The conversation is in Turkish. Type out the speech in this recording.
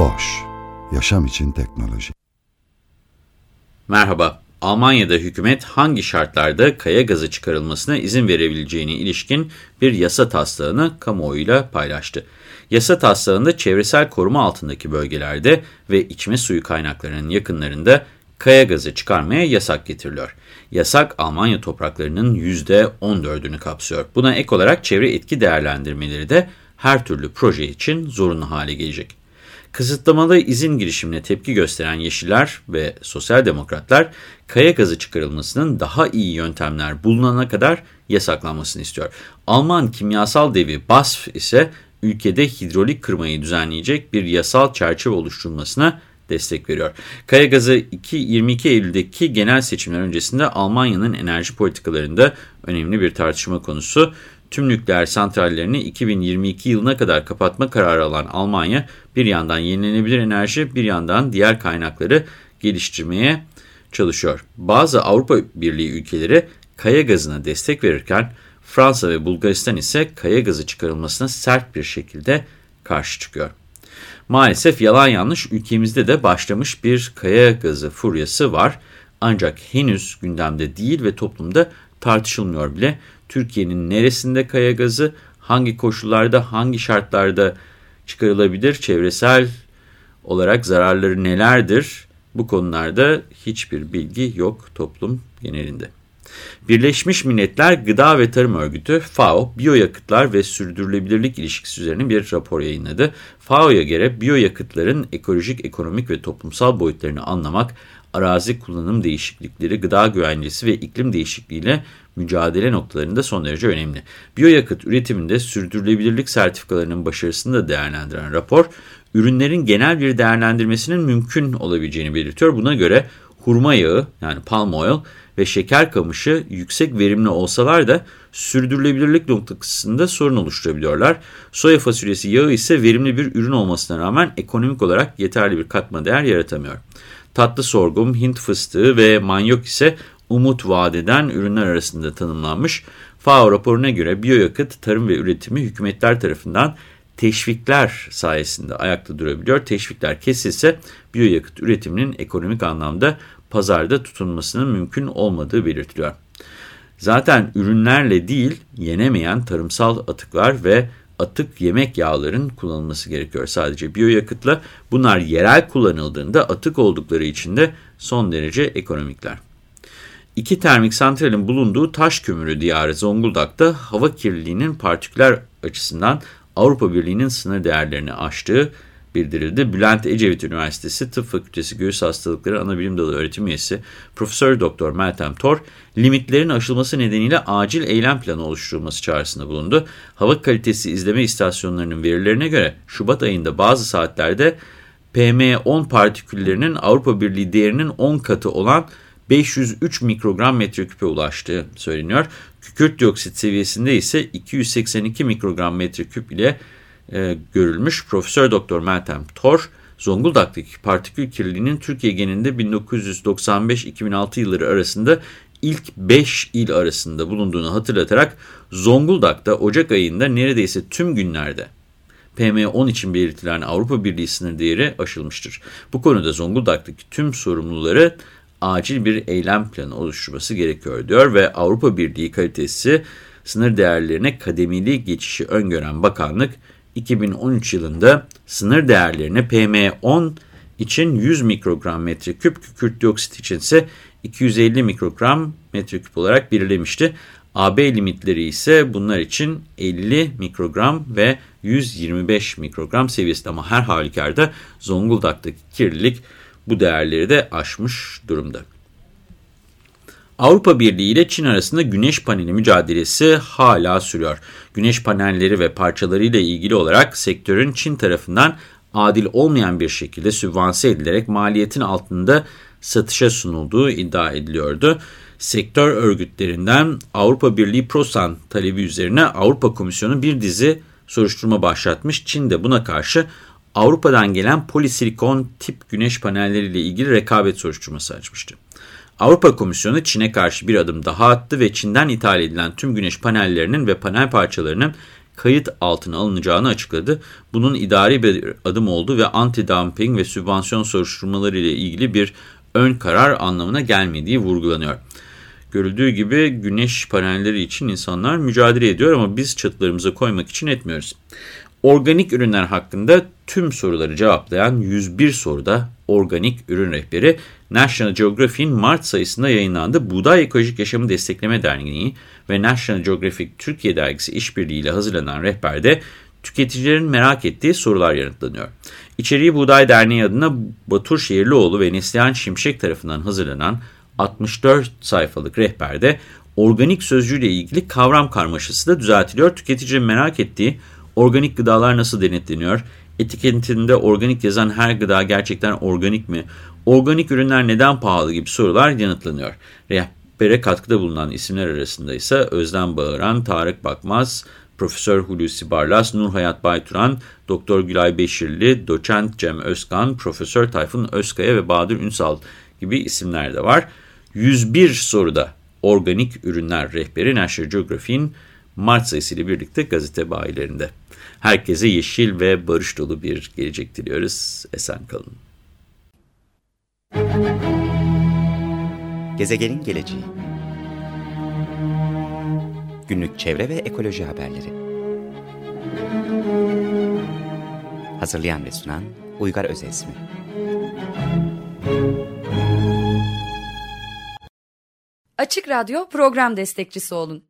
Boş, yaşam için teknoloji. Merhaba, Almanya'da hükümet hangi şartlarda kaya gazı çıkarılmasına izin verebileceğine ilişkin bir yasa taslağını kamuoyuyla paylaştı. Yasa taslağında çevresel koruma altındaki bölgelerde ve içme suyu kaynaklarının yakınlarında kaya gazı çıkarmaya yasak getiriliyor. Yasak Almanya topraklarının %14'ünü kapsıyor. Buna ek olarak çevre etki değerlendirmeleri de her türlü proje için zorunlu hale gelecek. Kısıtlamalı izin girişimine tepki gösteren Yeşiller ve Sosyal Demokratlar, kaya gazı çıkarılmasının daha iyi yöntemler bulunana kadar yasaklanmasını istiyor. Alman kimyasal devi BASF ise ülkede hidrolik kırmayı düzenleyecek bir yasal çerçeve oluşturulmasına destek veriyor. Kaya gazı 2, 22 Eylül'deki genel seçimler öncesinde Almanya'nın enerji politikalarında önemli bir tartışma konusu. Tüm nükleer santrallerini 2022 yılına kadar kapatma kararı alan Almanya bir yandan yenilenebilir enerji bir yandan diğer kaynakları geliştirmeye çalışıyor. Bazı Avrupa Birliği ülkeleri kaya gazına destek verirken Fransa ve Bulgaristan ise kaya gazı çıkarılmasına sert bir şekilde karşı çıkıyor. Maalesef yalan yanlış ülkemizde de başlamış bir kaya gazı furyası var. Ancak henüz gündemde değil ve toplumda tartışılmıyor bile. Türkiye'nin neresinde kaya gazı, hangi koşullarda, hangi şartlarda çıkarılabilir, çevresel olarak zararları nelerdir? Bu konularda hiçbir bilgi yok toplum genelinde. Birleşmiş Milletler Gıda ve Tarım Örgütü FAO, biyoyakıtlar ve sürdürülebilirlik ilişkisi üzerine bir rapor yayınladı. FAO'ya göre biyoyakıtların ekolojik, ekonomik ve toplumsal boyutlarını anlamak, arazi kullanım değişiklikleri, gıda güvencesi ve iklim değişikliğiyle mücadele noktalarında son derece önemli. Biyoyakıt üretiminde sürdürülebilirlik sertifikalarının başarısını da değerlendiren rapor, ürünlerin genel bir değerlendirmesinin mümkün olabileceğini belirtiyor. Buna göre hurma yağı yani palm oil ve şeker kamışı yüksek verimli olsalar da sürdürülebilirlik noktasında sorun oluşturabiliyorlar. Soya fasulyesi yağı ise verimli bir ürün olmasına rağmen ekonomik olarak yeterli bir katma değer yaratamıyor. Tatlı sorgum, Hint fıstığı ve manyok ise umut vadeden ürünler arasında tanımlanmış. FAO raporuna göre biyoyakıt, tarım ve üretimi hükümetler tarafından teşvikler sayesinde ayakta durabiliyor. Teşvikler kesilse biyoyakıt üretiminin ekonomik anlamda pazarda tutunmasının mümkün olmadığı belirtiliyor. Zaten ürünlerle değil yenemeyen tarımsal atıklar ve atık yemek yağların kullanılması gerekiyor sadece biyoyakıtla. Bunlar yerel kullanıldığında atık oldukları için de son derece ekonomikler. İki termik santralin bulunduğu taş kömürü diyarı Zonguldak'ta hava kirliliğinin partiküler açısından Avrupa Birliği'nin sınır değerlerini aştığı bildirildi. Bülent Ecevit Üniversitesi Tıp Fakültesi Göğüs Hastalıkları Anabilim Dalı öğretim üyesi Profesör Doktor Meltem Tor, limitlerin aşılması nedeniyle acil eylem planı oluşturulması çağrısında bulundu. Hava kalitesi izleme istasyonlarının verilerine göre Şubat ayında bazı saatlerde PM10 partiküllerinin Avrupa Birliği değerinin 10 katı olan 503 mikrogram metreküpe ulaştığı söyleniyor. Kükürt dioksit seviyesinde ise 282 mikrogram metreküp ile e, görülmüş. Profesör Doktor Meltem Tor, Zonguldak'taki partikül kirliliğinin Türkiye genelinde 1995-2006 yılları arasında ilk 5 il arasında bulunduğunu hatırlatarak Zonguldak'ta Ocak ayında neredeyse tüm günlerde PM10 için belirtilen Avrupa Birliği sınır değeri aşılmıştır. Bu konuda Zonguldak'taki tüm sorumluları acil bir eylem planı oluşturması gerekiyor diyor ve Avrupa Birliği kalitesi sınır değerlerine kademeli geçişi öngören bakanlık 2013 yılında sınır değerlerini PM10 için 100 mikrogram metreküp, kükürt dioksit için ise 250 mikrogram metreküp olarak belirlemişti. AB limitleri ise bunlar için 50 mikrogram ve 125 mikrogram seviyesinde ama her halükarda Zonguldak'taki kirlilik bu değerleri de aşmış durumda. Avrupa Birliği ile Çin arasında güneş paneli mücadelesi hala sürüyor. Güneş panelleri ve parçalarıyla ilgili olarak sektörün Çin tarafından adil olmayan bir şekilde sübvanse edilerek maliyetin altında satışa sunulduğu iddia ediliyordu. Sektör örgütlerinden Avrupa Birliği Prosan talebi üzerine Avrupa Komisyonu bir dizi soruşturma başlatmış. Çin de buna karşı Avrupa'dan gelen polisilikon tip güneş panelleriyle ilgili rekabet soruşturması açmıştı. Avrupa Komisyonu Çin'e karşı bir adım daha attı ve Çin'den ithal edilen tüm güneş panellerinin ve panel parçalarının kayıt altına alınacağını açıkladı. Bunun idari bir adım oldu ve anti-dumping ve sübvansiyon soruşturmaları ile ilgili bir ön karar anlamına gelmediği vurgulanıyor. Görüldüğü gibi güneş panelleri için insanlar mücadele ediyor ama biz çatılarımıza koymak için etmiyoruz. Organik ürünler hakkında tüm soruları cevaplayan 101 soruda organik ürün rehberi National Geographic'in Mart sayısında yayınlandı. Buğday Ekolojik Yaşamı Destekleme Derneği ve National Geographic Türkiye Dergisi işbirliğiyle hazırlanan rehberde tüketicilerin merak ettiği sorular yanıtlanıyor. İçeriği Buğday Derneği adına Batur Şehirlioğlu ve Neslihan Şimşek tarafından hazırlanan 64 sayfalık rehberde organik sözcüğüyle ilgili kavram karmaşası da düzeltiliyor. Tüketicinin merak ettiği organik gıdalar nasıl denetleniyor? Etiketinde organik yazan her gıda gerçekten organik mi? Organik ürünler neden pahalı gibi sorular yanıtlanıyor. Rehbere katkıda bulunan isimler arasında ise Özlem Bağıran, Tarık Bakmaz, Profesör Hulusi Barlas, Nur Hayat Bayturan, Doktor Gülay Beşirli, Doçent Cem Özkan, Profesör Tayfun Özkaya ve Bahadır Ünsal gibi isimler de var. 101 soruda organik ürünler rehberi National Geographic'in Mart sayısıyla birlikte gazete bayilerinde. Herkese yeşil ve barış dolu bir gelecek diliyoruz. Esen kalın. Gezegenin geleceği Günlük çevre ve ekoloji haberleri Hazırlayan ve sunan Uygar Özesmi Açık Radyo program destekçisi olun.